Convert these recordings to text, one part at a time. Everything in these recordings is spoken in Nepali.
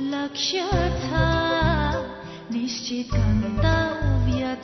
लक्ष्य छ निश्चित गन्तव्य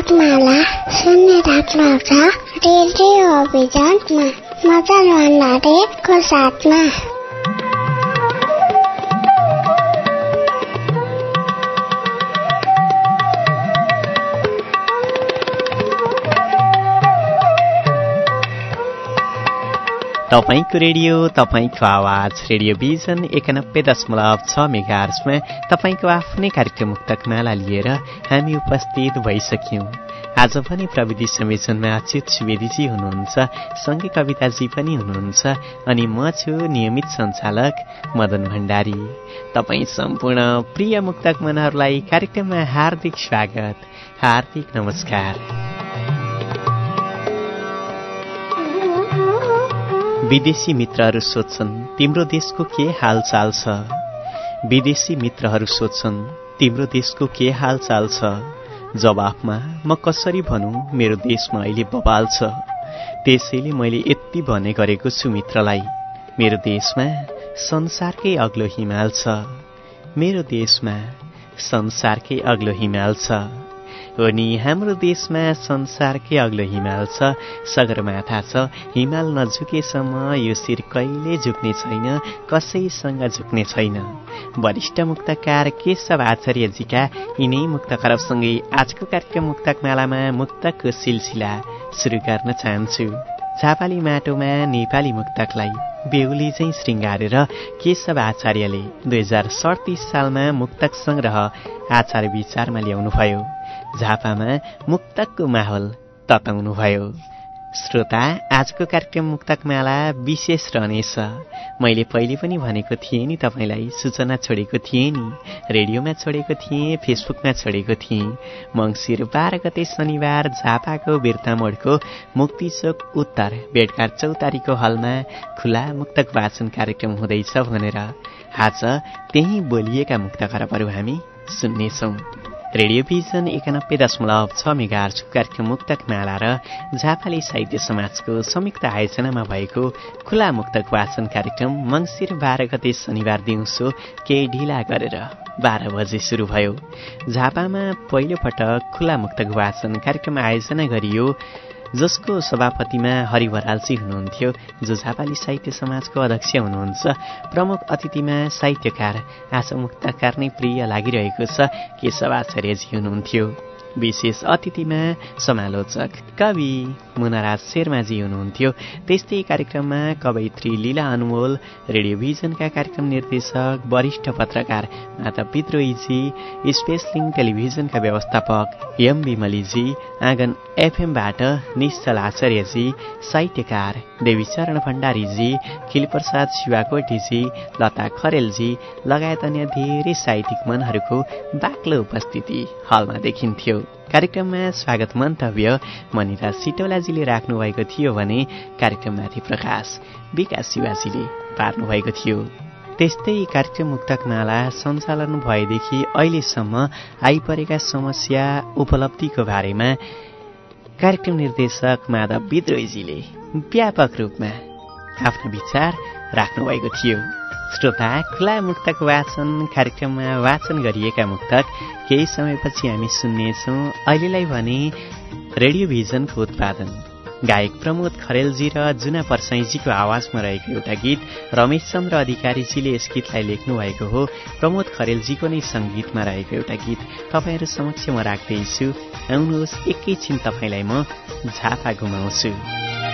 मुक्तकमाला सुन्ने राख्नुहुन्छ रेडियो अभियानमा मदन भण्डारीको साथमा तपाईँको रेडियो तपाईँको आवाज रेडियो भिजन एकानब्बे दशमलव छ मेगार्समा तपाईँको आफ्नै कार्यक्रम मुक्तक माला लिएर हामी उपस्थित भइसक्यौँ। आज पनि प्रविधि संयोजनमा अच्युत सुवेदीजी हुनुहुन्छ सँगै कविताजी पनि हुनुहुन्छ अनि म छु नियमित सञ्चालक मदन भण्डारी। तपाईँ सम्पूर्ण प्रिय मुक्तक मनहरूलाई कार्यक्रममा हार्दिक स्वागत हार्दिक नमस्कार। विदेशी मित्रहरू सोध्छन् तिम्रो देशको के हालचाल छ? विदेशी मित्रहरू सोध्छन् तिम्रो देशको के हालचाल छ? जवाफमा म कसरी भनौँ मेरो देशमा अहिले बबाल छ। त्यसैले मैले यति भने गरेको छु मित्रलाई। मेरो देशमा संसारकै अग्लो हिमाल छ। मेरो देशमा संसारकै अग्लो हिमाल छ। हो नि हाम्रो देशमा संसारकै अग्लो हिमाल छ सगरमाथा छ हिमाल नझुकेसम्म यो शिर कहिले झुक्ने छैन कसैसँग झुक्ने छैन। वरिष्ठ मुक्तकार केशव आचार्यजीका यिनै मुक्त खरबसँगै आजको कार्यक्रम मुक्तक मालामा मुक्तकको सिलसिला सुरु गर्न चाहन्छु। झापाली माटोमा नेपाली मुक्तकलाई बेहुली चाहिँ श्रृङ्गारेर केशव आचार्यले दुई हजार सडतिस सालमा मुक्तक सङ्ग्रह आचार विचारमा ल्याउनुभयो। झापामा मुक्तकको माहौल तताउनुभयो। श्रोता आजको कार्यक्रम मुक्तक माला विशेष रहनेछ। मैले पहिले पनि भनेको थिएँ नि तपाईँलाई सूचना छोडेको थिएँ नि रेडियोमा छोडेको थिएँ फेसबुकमा छोडेको थिएँ। मङ्सिर बाह्र गते शनिबार झापाको बिर्तामोडको मुक्तिचोक उत्तर बेडकार चौतारीको हलमा खुला मुक्तक वाचन कार्यक्रम हुँदैछ भनेर आज त्यही बोलिएका मुक्त खरबहरू हामी सुन्नेछौँ। रेडियो भिजन एकानब्बे दशमलव छ मेगार्चको कार्यक्रम मुक्तक माला र झापाली साहित्य समाजको संयुक्त आयोजनामा भएको खुला मुक्तक वाचन कार्यक्रम मङ्सिर बाह्र गते शनिबार दिउँसो केही ढिला गरेर बाह्र बजे सुरु भयो। झापामा पहिलोपटक खुला मुक्तक वाचन कार्यक्रम आयोजना गरियो जसको सभापतिमा हरि बरालजी हुनुहुन्थ्यो जो झापाली साहित्य समाजको अध्यक्ष हुनुहुन्छ। प्रमुख अतिथिमा साहित्यकार आशा नै प्रिय लागिरहेको छ केशव आचार्यजी हुनुहुन्थ्यो? विशेष अतिथिमा समालोचक कवि मुनाराज शेर्माजी हुनुहुन्थ्यो। त्यस्तै कार्यक्रममा कवयित्री लीला अनमोल रेडियोभिजनका कार्यक्रम निर्देशक वरिष्ठ पत्रकार माता विद्रोहीजी स्पेसलिङ टेलिभिजनका व्यवस्थापक एम विमलीजी आँगन एफएमबाट निश्चल आचार्यजी साहित्यकार देवीचरण भण्डारीजी खिलप्रसाद शिवाकोटीजी लता खरेलजी लगायत अन्य धेरै साहित्यिक मनहरूको बाक्लो उपस्थिति हलमा देखिन्थ्यो। कार्यक्रममा स्वागत मन्तव्य मनिरा सिटौलाजीले राख्नुभएको थियो भने कार्यक्रममाथि प्रकाश विकास शिवाजीले पार्नुभएको थियो। त्यस्तै कार्यक्रम मुक्तक माला सञ्चालन भएदेखि अहिलेसम्म आइपरेका समस्या उपलब्धिको बारेमा कार्यक्रम निर्देशक माधव विद्रोहीजीले व्यापक रूपमा आफ्नो विचार राख्नुभएको थियो। श्रोता खुला मुक्तक वाचन कार्यक्रममा वाचन गरिएका मुक्तक। केही समयपछि हामी सुन्नेछौँ। अहिलेलाई भने रेडियो भिजनको उत्पादन। गायक प्रमोद खरेलजी र जुना पर्साईजीको आवाजमा रहेको एउटा गीत रमेश चन्द्र अधिकारीजीले यस गीतलाई लेख्नु भएको हो। प्रमोद खरेलजीको नै सङ्गीतमा रहेको एउटा गीत। तपाईँहरू समक्ष म राख्दैछु। आउनुहोस् एकैछिन तपाईँलाई म झापा घुमाउँछु।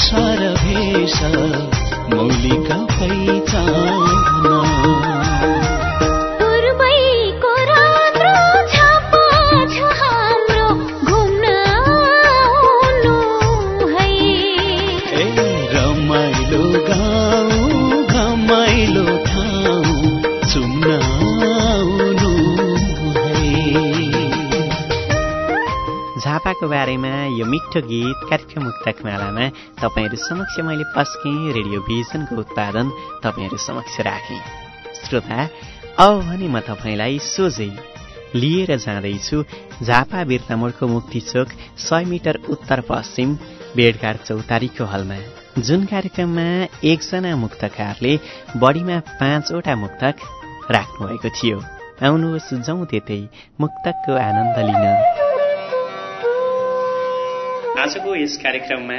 भाषा भेष मौलिक पहिचान मिठो गीत कार्यक्रम मुक्तक मालामा तपाईँहरू समक्ष मैले पस्केँ रेडियो भिजनको उत्पादन तपाईँहरू समक्ष राखेँ। श्रोता अब भने म तपाईँलाई सोझै लिएर जाँदैछु। झापा बिर्तामोडको मुक्ति चोक सय मिटर उत्तर पश्चिम बेडघाट चौतारीको हलमा। जुन कार्यक्रममा एकजना मुक्तकारले बढीमा पाँचवटा मुक्तक राख्नुभएको थियो। आउनुहोस् जाउँ त्यतै मुक्तकको आनन्द लिन। आजको यस कार्यक्रममा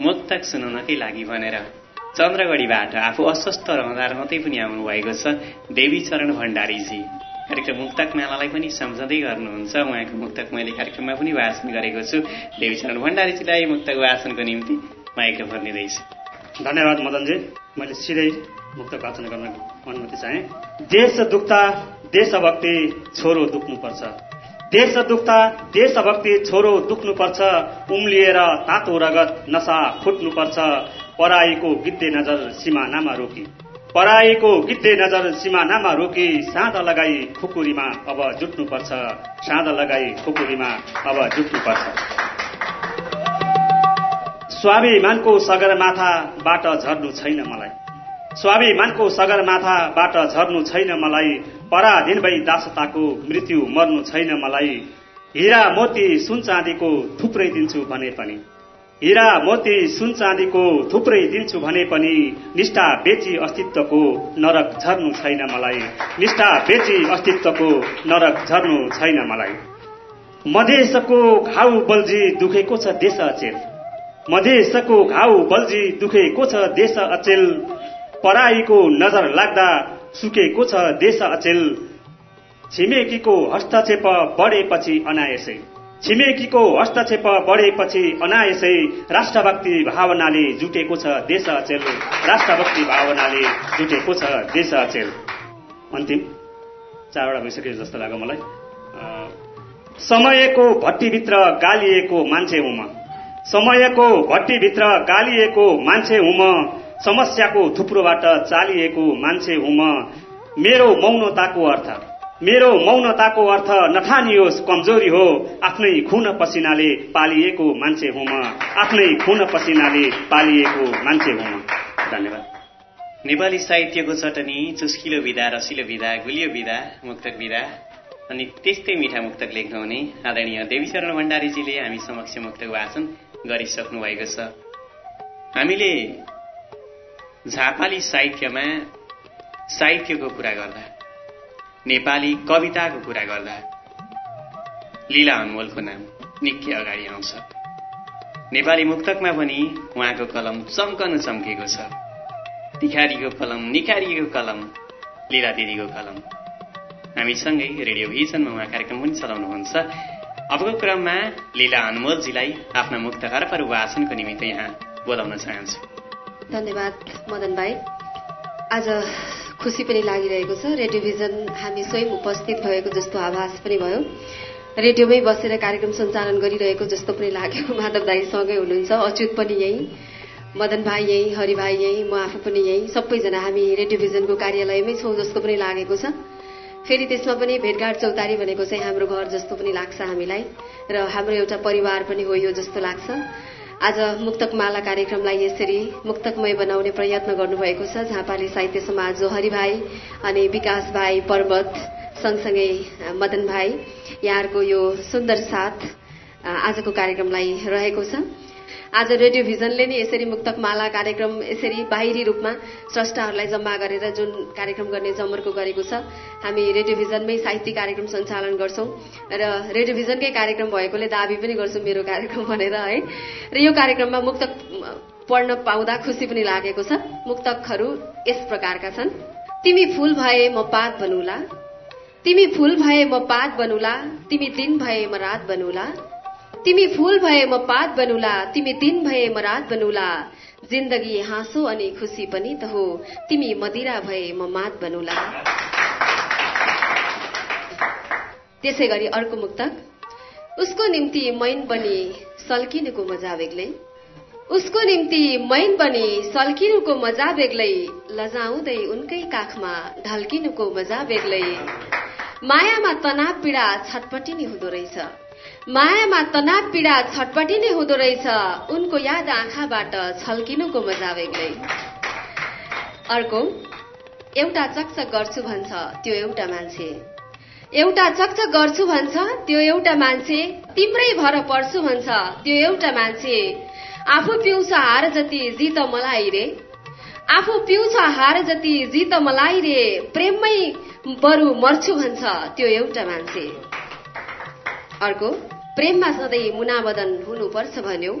मुक्तक सुनाउनकै लागि भनेर चन्द्रगढीबाट आफू अस्वस्थ रहँदा रहँदै पनि आउनुभएको छ देवी चरण भण्डारीजी। कार्यक्रम मुक्तक मेलालाई पनि सम्झँदै गर्नुहुन्छ। उहाँको मुक्तक मैले कार्यक्रममा पनि वाचन गरेको छु। देवी चरण भण्डारीजीलाई मुक्तक वाचनको निम्ति माइक्रोफोन दिँदैछु। धन्यवाद मदनजी। मैले सिधै मुक्त वाचन गर्न अनुमति चाहे। देश दुख्दा देशभक्ति छोरो दुख्नुपर्छ। देश दुख्दा देशभक्ति छोरो दुख्नुपर्छ उम्लिएर तातो रगत नसा फुट्नुपर्छ। पराईको गिद्धे नजर सिमानामा रोकी। पराईको गिद्धे नजर सिमानामा रोकी साँध लगाई खुकुरीमा अब जुट्नुपर्छ। साँध लगाई खुकुरीमा अब जुट्नुपर्छ। स्वाभिमानको सगरमाथाबाट झर्नु छैन मलाई। स्वाभिमानको सगरमाथाबाट झर्नु छैन मलाई। पराधीन भई दासताको मृत्यु मर्नु छैन मलाई। हिरा मोती सुन चाँदीको थुप्रै दिन्छु भने पनि। हिरा मोती सुन चाँदीको थुप्रै दिन्छु भने पनि निष्ठा बेची अस्तित्वको नरक झर्नु छैन मलाई। निष्ठा बेची अस्तित्वको नरक झर्नु छैन मलाई। मधेसको घाउ बल्झी दुखेको छ देश अचेल। मधेसको घाउ बल्झी दुखेको छ देश अचेल। पराईको नजर लाग्दा सुकेको छ देश अचेल। छिमेकीको हस्तक्षेप बढेपछि अनायसै। छिमेकीको हस्तक्षेप बढेपछि अनायसै राष्ट्रभक्ति भावनाले जुटेको छ देश अचेल। राष्ट्रभक्ति भावनाले जुटेको छ देश अचेल। अन्तिम चारवटा भइसक्यो जस्तो लाग्यो मलाई। समयको भट्टीभित्र गालिएको मान्छे हुँ म। समयको भट्टीभित्र गालिएको मान्छे हुँ म। समस्याको थुप्रोबाट चालिएको मान्छे हुँ म। मेरो मौनताको अर्थ। मेरो मौनताको अर्थ नठानियोस् कमजोरी हो। आफ्नै खुन पसिनाले पालिएको मान्छे हुँ म। आफ्नै खुन पसिनाले पालिएको मान्छे हुँ म। धन्यवाद। नेपाली साहित्यको चटनी चुस्किलो विधा रसिलो विधा गुलियो विधा मुक्तक विधा अनि त्यस्तै मिठा मुक्तक लेख्नुहुने आदरणीय देवीचरण भण्डारीजीले हामी समक्ष मुक्तक वाचन गरिसक्नु भएको छ। हामीले झापाली साहित्यमा साहित्यको कुरा गर्दा नेपाली कविताको कुरा गर्दा लीला अनमोलको नाम निकै अगाडि आउँछ। नेपाली मुक्तकमा पनि उहाँको कलम चम्कनु चम्केको छ। तिखारीको कलम निखारिएको कलम लीला दिदीको कलम। हामीसँगै रेडियो भिजनमा उहाँ कार्यक्रम पनि चलाउनुहुन्छ। अबको क्रममा लीला अनमोलजीलाई आफ्ना मुक्त हरपहरू वाचनको निमित्त यहाँ बोलाउन चाहन्छु। धन्यवाद मदन भाइ आज खुसी पनि लागिरहेको छ। रेडियोभिजन हामी स्वयं उपस्थित भएको जस्तो आभास पनि भयो। रेडियोमै बसेर कार्यक्रम सञ्चालन गरिरहेको जस्तो पनि लाग्यो। माधव दाईसँगै हुनुहुन्छ अच्युत पनि यही मदन भाइ यही हरि भाइ यही म आफू पनि यही। सबैजना हामी रेडियोभिजनको कार्यालयमै छौँ जस्तो पनि लागेको छ। फेरि त्यसमा पनि भेटघाट चौतारी भनेको चाहिँ हाम्रो घर जस्तो पनि लाग्छ हामीलाई। र हाम्रो एउटा परिवार पनि हो यो जस्तो लाग्छ। आज मुक्तकमाला कार्यक्रमलाई यसरी मुक्तकमय बनाउने प्रयत्न गर्नुभएको छ। झापाली साहित्य समाज जो हरिभाइ अनि विकास भाइ पर्वत सँगसँगै मदन भाइ यहाँहरूको यो सुन्दर साथ आजको कार्यक्रमलाई रहेको छ। आज रेडियो भिजनले नै यसरी मुक्तक माला कार्यक्रम यसरी बाहिरी रूपमा स्रष्टाहरूलाई जम्मा गरेर जुन कार्यक्रम गर्ने जमर्को गरेको छ हामी रेडियो भिजनमै साहित्यिक कार्यक्रम सञ्चालन गर्छौं र रेडियो भिजनकै कार्यक्रम भएकोले दावी पनि गर्छौं मेरो कार्यक्रम भनेर है। र यो कार्यक्रममा मुक्तक पढ्न पाउँदा खुसी पनि लागेको छ। मुक्तकहरू यस प्रकारका छन्। तिमी फूल भए म पात बनुला तिमी फूल भए म पात बनुला तिमी दिन भए म रात बनुला तिमी फूल भए म पात बनुला तिमी दिन भए म रात बनुला। जिन्दगी हाँसो अनि खुसी पनि त हो तिमी मदिरा भए म मात बनुला। त्यसै गरी अर्को मुक्तक। उसको निम्ति मैन बनी सल्किनुको मजा बेग्लै। उसको निम्ति मैन बनी सल्किनुको मजा बेग्लै। लजाउँदै उनकै काखमा ढल्किनुको मजा बेग्लै। मायामा तनाव पीड़ा छटपटी हुँदो रहेछ। मायामा तनाव पीडा छटपटी नै हुँदो रहेछ। उनको याद आँखाबाट छल्किनुको मजा बेग्लै। अर्को एउटा चकचक गर्छु भन्छ त्यो एउटा मान्छे। एउटा चकचक गर्छु भन्छ त्यो एउटा मान्छे। तिम्रै भर पर्छु भन्छ त्यो एउटा मान्छे। आफू पिउँछ हार जति जित मलाई रे। आफू पिउँछ हार जति जित मलाई रे। प्रेममै बरु मर्छु भन्छ त्यो एउटा मान्छे। अर्को प्रेममा सधैँ मुनामदन हुनुपर्छ भन्यो।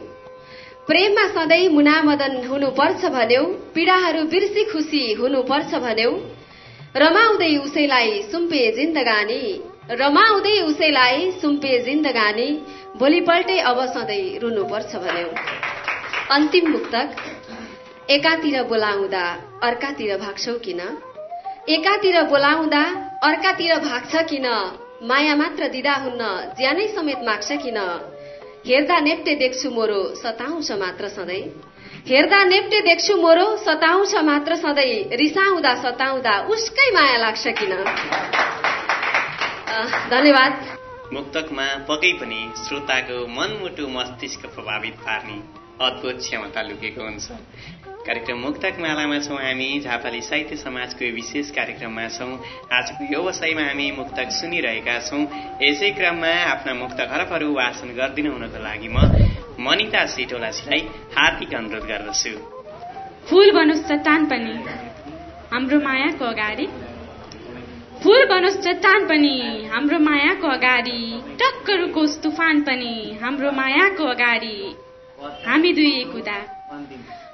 प्रेममा सधैँ मुनामदन हुनुपर्छ भन्यो। पीडाहरू बिर्सी खुसी हुनुपर्छ भन्यो। रमाउँदै उसैलाई सुम्पे जिन्दगानी। रमाउँदै उसैलाई सुम्पे जिन्दगानी। भोलिपल्टै अब सधैँ रुनुपर्छ भन्यो। अन्तिम मुक्तक। एकातिर बोलाउँदा अर्कातिर भाग्छौ किन? एकातिर बोलाउँदा अर्कातिर भाग्छ किन? माया मात्र दिदा हुन्न ज्यानै समेत माग्छ किन? हेर्दा नेप्टे देख्छु मोरो सताउँछ मात्र सधैँ। हेर्दा नेप्टे देख्छु मोरो सताउँछ मात्र सधैँ। रिसाउँदा सताउँदा उसकै माया लाग्छ किन? धन्यवाद। मुक्तकमा पक्कै पनि श्रोताको मनमुटु मस्तिष्क प्रभावित पार्ने अद्भुत क्षमता लुकेको हुन्छ। कार्यक्रम मुक्तक मालामा छौँ हामी। झापाली साहित्य समाजको विशेष कार्यक्रममा छौँ। आजको व्यवसायमा हामी मुक्तक सुनिरहेका छौँ। यसै क्रममा आफ्ना मुक्त हरफहरू वाचन गरिदिनु हुनको लागि म मनिता सिटोलाजीलाई हार्दिक अनुरोध गर्दछु। फुल बनोस् चट्टान पनि। हाम्रो मायाको अगाडि। फुल बनोस् चट्टान पनि। हाम्रो मायाको अगाडि। टक्करको तुफान पनि। हाम्रो मायाको अगाडि। हामी दुई एकुदा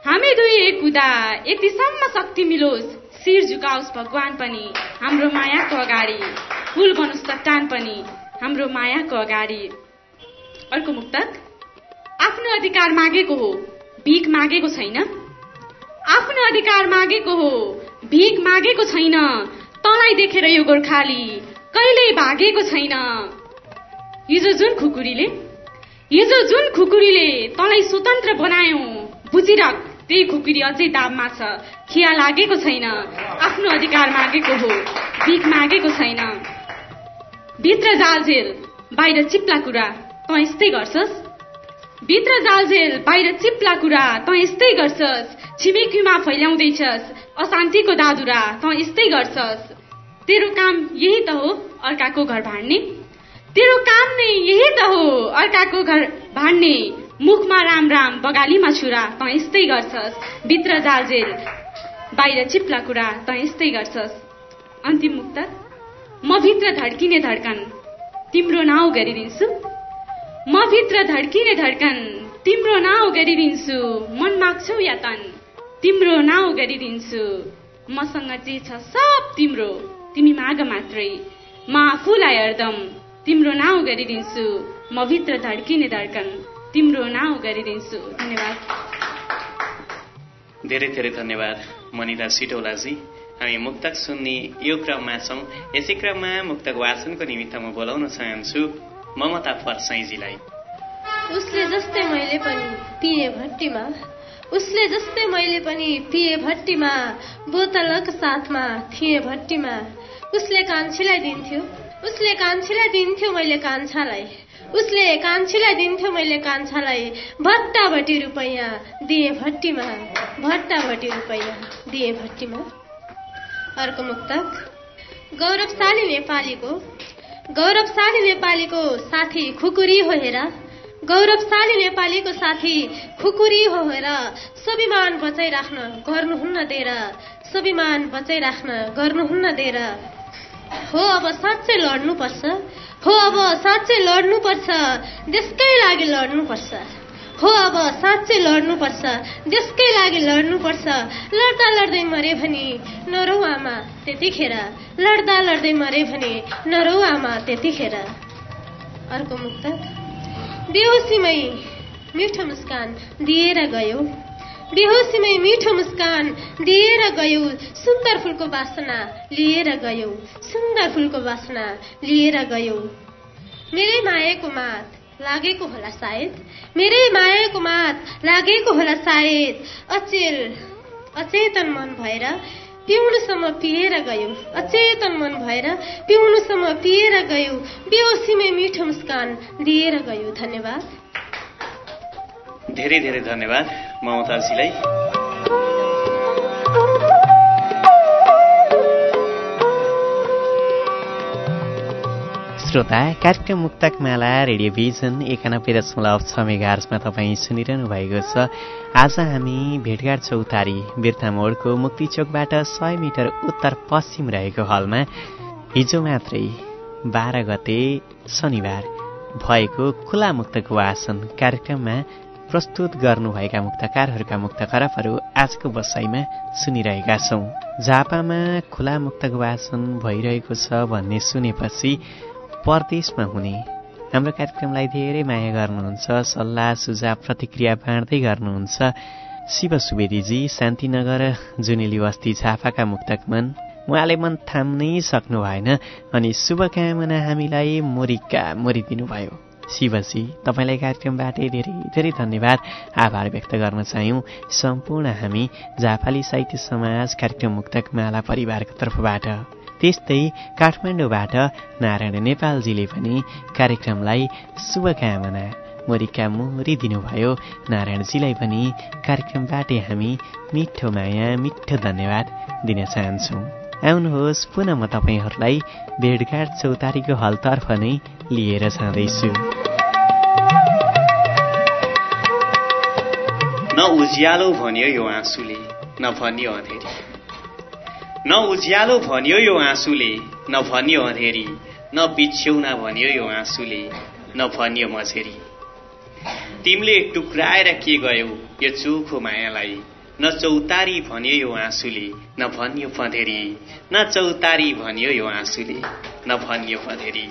हामी दुई एकुदा यतिसम्म शक्ति मिलोस्। शिर झुकाओस् भगवान पनि हाम्रो मायाको अगाडि। फुल बनोस् चट्टान पनि हाम्रो मायाको अगाडि। अर्को मुक्तक आफ्नो अधिकार मागेको हो भिख मागेको छैन। आफ्नो अधिकार मागेको हो भिख मागेको छैन। तँलाई देखेर यो गोर्खाली कहिल्यै भागेको छैन। हिजो जुन खुकुरीले हिजो जुन खुकुरीले तँलाई स्वतन्त्र बनायो बुझिराख त्यही खुकुरी अझै दाबमा छ। खिया लागेको छैन। आफ्नो अधिकार मागेको हो। भिख मागेको छैन। भित्र जालझेल बाहिर चिप्ला कुरा तँ यस्तै गर्छस्? भित्र जालझेल बाहिर चिप्ला कुरा तँ यस्तै गर्छस्? छिमेकीमा फैल्याउँदैछस्? अशान्तिको दादुरा तँ यस्तै गर्छस्? तेरो काम यही त हो अर्काको घर भाँड्ने। तेरो काम नै यही त हो अर्काको घर भाँड्ने। मुखमा राम राम बगालीमा छुरा तँ यस्तै गर्छस्। भित्र जालझेल बाहिर चिप्ला कुरा तँ यस्तै गर्छस्। अन्तिम मुक्त म भित्र धड्किने धड्कन तिम्रो नाउँ गरिदिन्छु। म भित्र धड्किने धड्कन तिम्रो नाउँ गरिदिन्छु। मन माग्छौ या तन तिम्रो नाउँ गरिदिन्छु। मसँग जे छ सब तिम्रो तिमी माग मात्रै। म आफूलाई हरदम तिम्रो नाउँ गरिदिन्छु। म भित्र धड्किने धड्कन। तिम्रो नाउँ गरिदिन्छु। धन्यवाद। धेरै धेरै धन्यवाद मनिता सिटौलाजी। हामी मुक्तक सुन्ने यो क्रममा छौँ। यसै क्रममा मुक्तक वाचनको निमित्त म बोलाउन चाहन्छु ममता फर्सैजीलाई उसले जस्तै मैले पनि पिए भट्टीमा उसले जस्तै मैले पनि पिए भट्टीमा बोतलक साथमा थिएँ भट्टीमा उसले कान्छीलाई दिन्थ्यो उसले कान्छीलाई दिन्थ्यो मैले कान्छालाई। उसले कान्छीलाई दिन्थ्यो मैले कान्छालाई। भट्टाभटी रुपैयाँ दिए भट्टीमा। भट्टाभटी रुपैयाँ दिए भट्टीमा। अर्को मुक्तक। गौरवशाली नेपालीको। गौरवशाली नेपालीको साथी खुकुरी हो हेर। गौरवशाली नेपालीको साथी खुकुरी हो हेर। स्वाभिमान बचाइराख्न गर्नुहुन्न दिएर स्वाभिमान बचाइराख्न गर्नुहुन्न दिएर हो अब साँच्चै लड्नुपर्छ। हो अब साँच्चै लड्नुपर्छ देशकै लागि लड्नुपर्छ। हो अब साँच्चै लड्नुपर्छ देशकै लागि लड्नुपर्छ। लड्दा लड्दै मरे भने नरौ आमा त्यतिखेर। लड्दा लड्दै मरे भने नरौ आमा त्यतिखेर। अर्को मुक्त बेहोसीमै मिठो मुस्कान दिएर गयो। बेहोसीमै मिठो मुस्कान दिएर गयो। सुन्दर फुलको बासना लिएर गयो। सुन्दर फुलको बासना लिएर गयो। मेरै मायाको मात लागेको होला सायद। मेरै मायाको मात लागेको होला सायद। अचेल अचेतन मन भएर पिउनुसम्म पिएर गयो। अचेतन मन भएर पिउनुसम्म पिएर गयो। बेहोसीमै मिठो मुस्कान दिएर गयो। धन्यवाद। धेरै धेरै धन्यवाद ममताजीलाई श्रोता कार्यक्रम मुक्तक माला रेडियो भिजन एकानब्बे दशमलव छ मेगार्समा तपाईँ सुनिरहनु भएको छ। आज हामी भेटघाट चौतारी बिर्ता मोडको मुक्ति चोकबाट सय मिटर उत्तर पश्चिम रहेको हलमा। हिजो मात्रै बाह्र गते शनिबार भएको खुला मुक्तको आसन कार्यक्रममा प्रस्तुत गर्नुभएका मुक्तकारहरूका मुक्त खराबहरू आजको बसाइमा सुनिरहेका छौँ। झापामा खुला मुक्तक वाचन भइरहेको छ भन्ने सुनेपछि परदेशमा हुने हाम्रो कार्यक्रमलाई धेरै माया गर्नुहुन्छ सल्लाह सुझाव प्रतिक्रिया बाँड्दै गर्नुहुन्छ शिव सुवेदीजी शान्तिनगर जुनेली बस्ती झापाका मुक्तकमन। उहाँले मन थाम्नै सक्नु भएन अनि शुभकामना हामीलाई मोरिका मोरिदिनुभयो। शिवजी तपाईँलाई कार्यक्रमबाटै धेरै धेरै धन्यवाद। आभार व्यक्त गर्न चाह्यौँ सम्पूर्ण हामी जापाली साहित्य समाज कार्यक्रम मुक्तक माला परिवारको तर्फबाट। त्यस्तै काठमाडौँबाट नारायण नेपालजीले पनि कार्यक्रमलाई शुभकामना मोरिका मोरी दिनुभयो। नारायणजीलाई पनि कार्यक्रमबाटै हामी मिठो माया मिठो धन्यवाद दिन चाहन्छौँ। आउनुहोस् पुनः म तपाईँहरूलाई भेटघाट चौतारीको हलतर्फ नै लिएर जाँदैछु। न उज्यालो भन्यो यो आँसुले न भन्यो अँधेरी। न उज्यालो भन्यो यो आँसुले न भन्यो अँधेरी। न बिछ्यौना भन्यो यो आँसुले न भन्यो मझेरी। तिमीले टुक्राएर के गयौ यो चोखो मायालाई? न चौतारी भन्यो यो आँसुले न भन्यो पँधेरी न चौतारी भन्यो यो आँसुले न भन्यो पँधेरी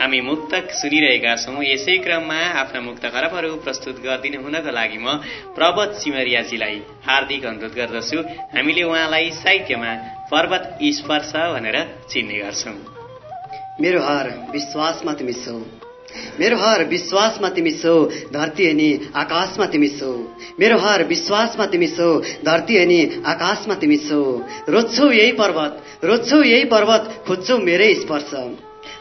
हामी मुक्तक सुनिरहेका छौँ। यसै क्रममा आफ्ना मुक्त खराबहरू प्रस्तुत गरिदिनु हुनको लागि म प्रवत सिमरियाजीलाई हार्दिक अनुरोध गर्दछु। हामीले उहाँलाई साहित्यमा पर्वत स्पर्श भनेर चिन्ने गर्छौँ। मेरो हार विश्वासमा तिमी छौ मेरो हर विश्वासमा तिमी छौ धरती अनि आकाशमा तिमी छौ। मेरो हर विश्वासमा तिमी छौ धरती अनि आकाशमा तिमी छौ। रोज्छौ यही पर्वत रोज्छौ यही पर्वत खोज्छौ मेरै स्पर्श।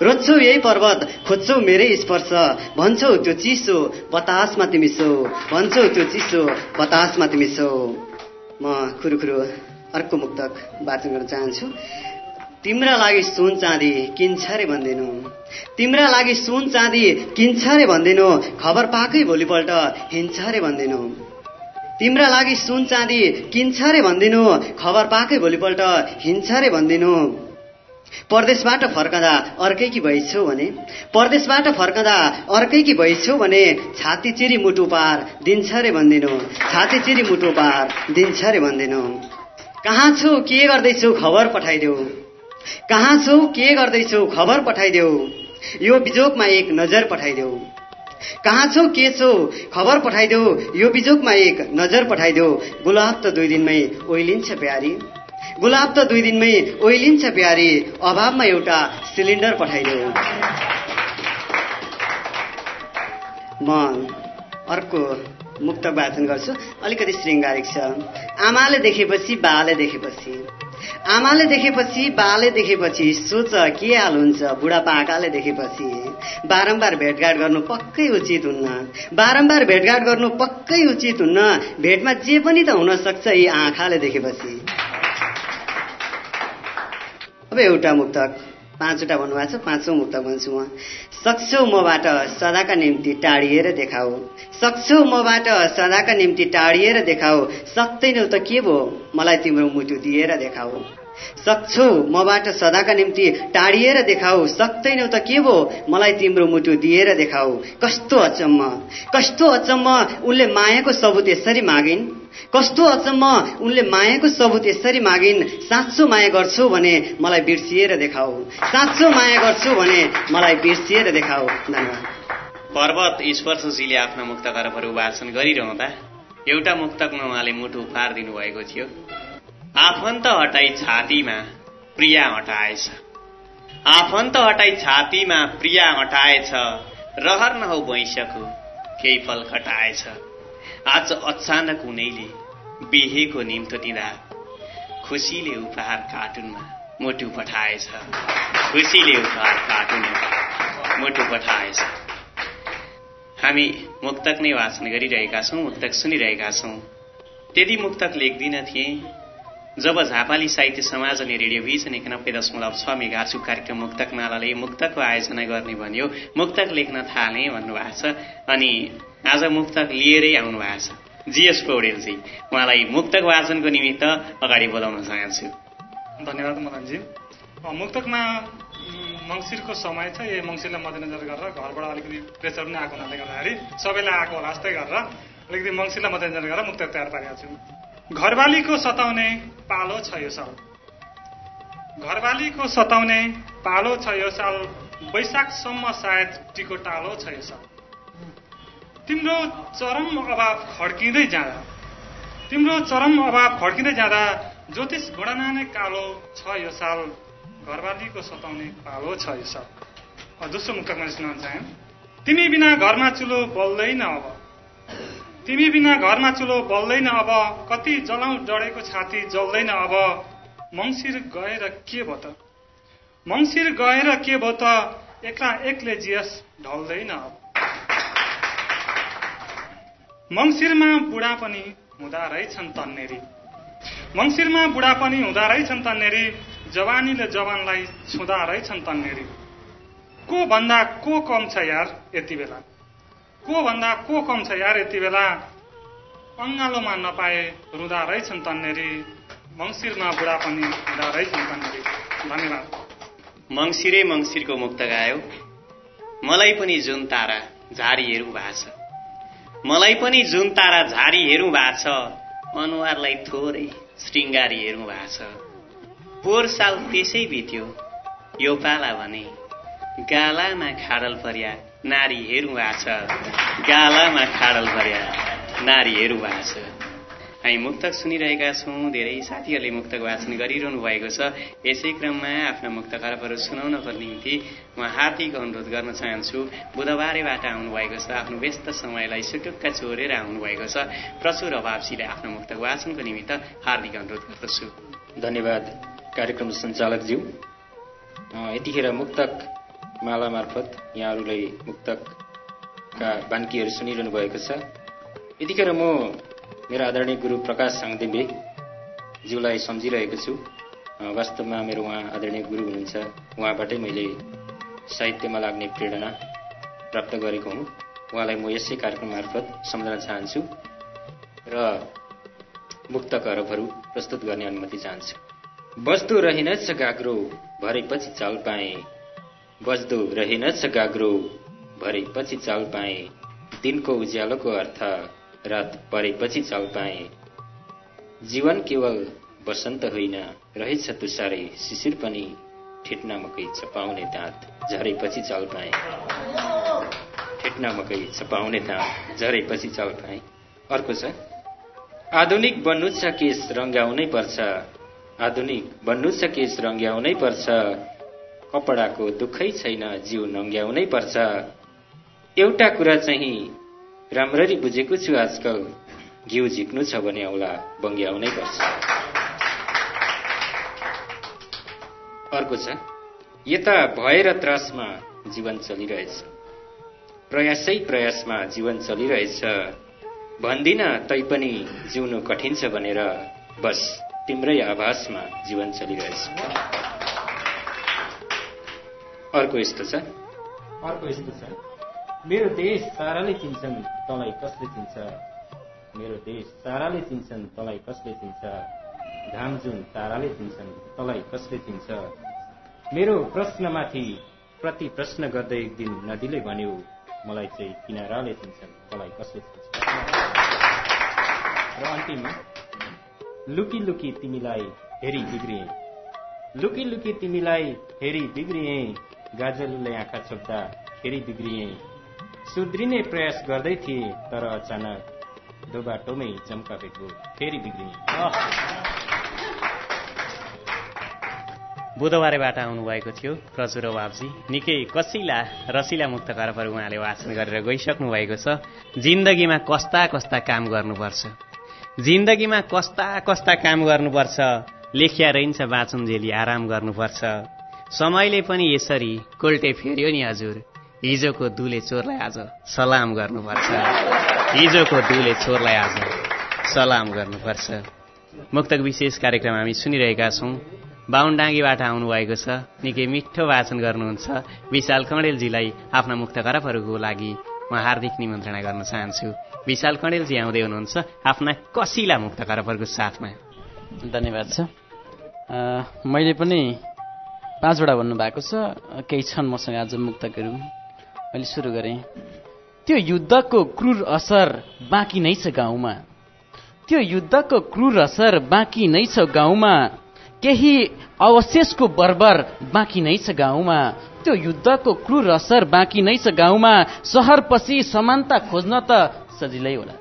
रोज्छौ यही पर्वत खोज्छौ मेरै स्पर्श। भन्छौ त्यो चिसो बतासमा तिमी छौ भन्छौ त्यो चिसो बतासमा तिमी छौ। म खुरुखुरु अर्को मुक्तक वाचन गर्न चाहन्छु। तिम्रा लागि सुन चाँदी किन्छ रे भन्दिनु। तिम्रा लागि सुन चाँदी किन्छ रे भन्दिनु। खबर पाएकै भोलिपल्ट हिँड्छ रे भन्दिनु। तिम्रा लागि सुन चाँदी किन्छ रे भन्दिनु। खबर पाएकै भोलिपल्ट हिँड्छ रे भन्दिनु। परदेशबाट फर्कँदा अर्कैकी भइछौ भने? परदेशबाट फर्कँदा अर्कैकी भइछौ भने? छाती चिरी मुटु पार दिन्छ रे भन्दिनु। छाती चिरी मुटु पार दिन्छ रे भन्दिनु। कहाँ छौ? के गर्दैछौ? खबर पठाइदेऊ। कहाँ छौ? के गर्दैछौ? खबर पठाइदेऊ। यो बिजोकमा एक नजर पठाइदेऊ। कहाँ छौ? के छौ? खबर पठाइदेऊ। यो बिजोकमा एक नजर पठाइदेऊ। गुलाब त दुई दिनमै ओइलिन्छ प्यारी। गुलाब त दुई दिनमै ओइलिन्छ प्यारी। अभावमा एउटा सिलिन्डर पठाइदेऊ। म अर्को मुक्त वाचन गर्छु। अलिकति श्रृङ्गारिक छ। आमाले देखेपछि बाले देखेपछि। आमाले देखेपछि बाले देखेपछि सोच के हाल हुन्छ? बुढापाकाले देखेपछि बारम्बार भेटघाट गर्नु पक्कै उचित हुन्न। बारम्बार भेटघाट गर्नु पक्कै उचित हुन्न। भेटमा जे पनि त हुन सक्छ यी आँखाले देखेपछि। अब एउटा मुक्तक। पाँचवटा भन्नुभएको छ पाँचौँ मुक्तक भन्छु म। सक्छौ मबाट सदाका निम्ति टाढिएर देखाऊ। सक्छौ मबाट सदाका निम्ति टाढिएर देखाऊ। सक्दैनौ त के भो मलाई तिम्रो मुटु दिएर देखाऊ। सक्छौ। मबाट सदाका निम्ति टाढिएर देखाऊ। सक्दैनौ त के भो मलाई तिम्रो मुटु दिएर देखाऊ। कस्तो अचम्म। कस्तो अचम्म उनले मायाको सबुत यसरी मागिन्? कस्तो अचम्म उनले मायाको सबुत यसरी मागिन्? साँचो माया गर्छौ भने मलाई बिर्सिएर देखाऊ। साँचो माया गर्छु भने मलाई बिर्सिएर देखाऊ। धन्यवाद। पर्वत ईश्वरजीले आफ्ना मुक्त करपहरू वाचन गरिरहँदा एउटा मुक्तकमा उहाँले मुटु पारिदिनु भएको थियो। आफन्त हटाई छातीमा प्रिया हटाएछ। आफन्त हटाई छातीमा प्रिया हटाएछ। रहर नहौ भैँसको केही फल खटाएछ। आज अचानक उनैले बिहेको निम्तो दिँदा खुसीले उपहार कार्टुनमा मुटु पठाएछ। खुसीले उपहार कार्टुनमा मुटु पठाएछ। हामी मुक्तक नै वाचन गरिरहेका छौँ मुक्तक सुनिरहेका छौँ। त्यति मुक्तक लेख्दिन थिएँ। जब झापाली साहित्य समाज अनि रेडियो भिजन एकानब्बे दशमलव छ मेगाछु कार्यक्रम मुक्तक मालाले मुक्तकको आयोजना गर्ने भन्यो। मुक्तक लेख्न थाले भन्नुभएको छ अनि आज मुक्तक लिएरै आउनु भएको छ। जीएस पौडेलजी उहाँलाई मुक्तक वाचनको निमित्त अगाडि बोलाउन चाहन्छु। धन्यवाद मदनजी। मुक्तकमा मङ्सिरको समय छ। यो मङ्सिरलाई मध्यनजर गरेर घरबाट अलिकति प्रेसर पनि आएको हुनाले गर्दाखेरि सबैलाई आएको होला जस्तै गरेर अलिकति मङ्सिरलाई मध्यनजर गरेर मुक्तक तयार पारेको छु। घरवालीको सताउने पालो छ यो साल। घरवालीको सताउने पालो छ यो साल वैशाखसम्म सायद टिको टालो छ यो साल। तिम्रो चरम अभाव खड्किँदै जाँदा तिम्रो चरम अभाव खड्किँदै जाँदा ज्योतिष घोडा नै कालो छ यो साल घरवालीको सताउने पालो छ यो साल। दोस्रो मुक्तक मैले सुनाउन चाहे तिमी बिना घरमा चुलो बल्दैन अब। तिमी बिना घरमा चुलो बल्दैन अब। कति जलाउ डढेको छाती जल्दैन अब। मङ्सिर गएर के भयो त? मङ्सिर गएर के भयो त? एक्ला एक्लै जियस ढल्दैन अब। मङ्सिरमा बुढा पनि हुँदा रहेछन् तन्नेरी। मङ्सिरमा बुढा पनि हुँदा रहेछन् तन्नेरी। जवानीले जवानलाई छुँदा रहेछन् तन्नेरी। को भन्दा को कम छ यार यति बेला? को भन्दा को कम छ यार यति बेला? अङ्गालोमा नपाए रुँदा रहेछन् तन्नेरी। मङ्सिरमा बुढा पनि हुँदा रहेछन् तन्नेरी। धन्यवाद। मङ्सिरै मङ्सिरको मुक्त गायो। मलाई पनि जुन तारा झारी हेरौँ भएको छ। मलाई पनि जुन तारा झारी हेरौँ भएको छ। अनुहारलाई थोरै श्रृङ्गारी हेरौँ भएको छ। पोहोर साल त्यसै बित्यो। यो पाला भने गालामा खाडल पर्या नारी हेरौँ भएको छ। गालामा खाडल पर्या नारी हेरौँ भएको छ। हामी मुक्तक सुनिरहेका छौँ। धेरै साथीहरूले मुक्तक वाचन गरिरहनु भएको छ। यसै क्रममा आफ्ना मुक्त खरबहरू सुनाउनको निम्ति म हार्दिक अनुरोध गर्न चाहन्छु। बुधबारैबाट आउनुभएको छ। आफ्नो व्यस्त समयलाई सुटुक्क चोरेर आउनुभएको छ। प्रचुर अभावसीले आफ्नो मुक्तक वाचनको निमित्त हार्दिक अनुरोध गर्दछु। धन्यवाद कार्यक्रम सञ्चालकज्यू। यतिखेर मुक्तक माला मार्फत यहाँहरूलाई मुक्तकका बान्कीहरू सुनिरहनु भएको छ यतिखेर म मेरो आदरणीय गुरु प्रकाश साङदेम्बे ज्यूलाई सम्झिरहेको छु वास्तवमा मेरो उहाँ आदरणीय गुरु हुनुहुन्छ उहाँबाटै मैले साहित्यमा लाग्ने प्रेरणा प्राप्त गरेको हुँ उहाँलाई म यसै कार्यक्रम मार्फत सम्झन चाहन्छु र मुक्त करबहरू प्रस्तुत गर्ने अनुमति चाहन्छु बस्दो रहेनछ गाग्रो भरेपछि चाल पाए बस्दो रहेनछ गाग्रो भरेपछि चाल पाए। दिनको उज्यालोको अर्थ रात परेपछि चाल पाए। जीवन केवल बसन्त होइन रहेछ तुसारे शिशिर पनि ठेट्ना मकै छपाउने दाँत झरेपछि चाल पाए। ठेट्ना मकै छपाउने दाँत झरेपछि चाल पाए। अर्को छ आधुनिक बन्नु छ केस रङ्ग्याउनै पर्छ। आधुनिक बन्नु छ केस रङ्ग्याउनै पर्छ। कपडाको दुःखै छैन जिउ नङ्ग्याउनै पर्छ। एउटा कुरा चाहिँ राम्ररी बुझेको छु आजकल। घिउ झिक्नु छ भने औला बङ्ग्याउनै पर्छ। अर्को छ यता भएर त्रासमा जीवन चलिरहेछ। प्रयासै प्रयासमा जीवन चलिरहेछ। भन्दिन तैपनि जिउनु कठिन छ भनेर बस तिम्रै आभासमा जीवन चलिरहेछ। अर्को यस्तो छ। अर्को यस्तो छ। मेरो देश साराले चिन्छन् तँलाई कसले चिन्छ? मेरो देश साराले चिन्छन् तँलाई कसले चिन्छ? घाम जुन ताराले चिन्छन् तँलाई कसले चिन्छ? मेरो प्रश्नमाथि प्रति प्रश्न गर्दै एक दिन नदीले भन्यो मलाई चाहिँ किनाराले चिन्छन् तँलाई कसले चिन्छ? र अन्तिममा लुकी लुकी तिमीलाई हेरी बिग्रिए। लुकी लुकी तिमीलाई हेरी बिग्रिए। गाजलले आँखा छोप्दा फेरि बिग्रिए। सुध्रिने प्रयास गर्दै थिए तर अचानक दो बाटोमै चम्का भेट्यो फेरि बिग्रिने बुधबारैबाट आउनुभएको थियो प्रचुर बाबजी। निकै कसिला रसिला मुक्त करपहरू उहाँले वाचन गरेर गइसक्नु भएको छ। जिन्दगीमा कस्ता कस्ता काम गर्नुपर्छ। जिन्दगीमा कस्ता कस्ता काम गर्नुपर्छ। लेखिया रहन्छ बाँचुन्जेली आराम गर्नुपर्छ। समयले पनि यसरी कोल्टे फेर्यो नि हजुर। हिजोको दुले चोरलाई आज सलाम गर्नुपर्छ। हिजोको दुले चोरलाई आज सलाम गर्नुपर्छ। मुक्तक विशेष कार्यक्रम हामी सुनिरहेका छौँ। बाहुनडाँगीबाट आउनुभएको छ। निकै मिठो वाचन गर्नुहुन्छ। विशाल कणेलजीलाई आफ्ना मुक्त खराबहरूको लागि म हार्दिक निमन्त्रणा गर्न चाहन्छु। विशाल कणेलजी आउँदै हुनुहुन्छ आफ्ना कसिला मुक्त खराबहरूको साथमा। धन्यवाद छ मैले पनि पाँचवटा भन्नुभएको छ केही छन् मसँग आज मुक्तकहरू? मैले सुरु गरेँ। त्यो युद्धको क्रूर असर बाँकी नै छ गाउँमा। त्यो युद्धको क्रूर असर बाँकी नै छ गाउँमा। केही अवशेषको बर्बर बाँकी नै छ गाउँमा। त्यो युद्धको क्रूर असर बाँकी नै छ गाउँमा। सहरपछि समानता खोज्न त सजिलै होला।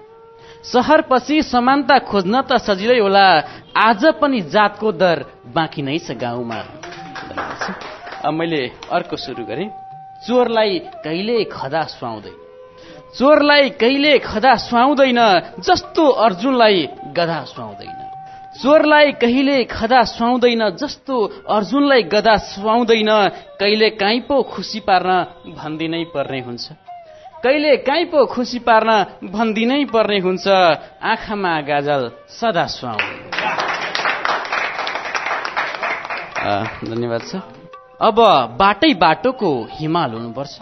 सहरपछि समानता खोज्न त सजिलै होला। आज पनि जातको दर बाँकी नै छ गाउँमा। मैले अर्को सुरु गरेँ। चोरलाई कहिले खदा सुहाउँदैन। चोरलाई कहिले खदा सुहाउँदैन जस्तो अर्जुनलाई गधा सुहाउँदैन। चोरलाई कहिले खदा सुहाउँदैन जस्तो अर्जुनलाई गदा सुहाउँदैन कहिले काहीँ पो खुसी पार्न भनिदिनै पर्ने हुन्छ। कहिले काहीँ पो खुसी पार्न भनिदिनै पर्ने हुन्छ आँखामा गाजल सदा सुहाउँदैन। धन्यवाद छ अब बाटै बाटोको हिमाल हुनुपर्छ।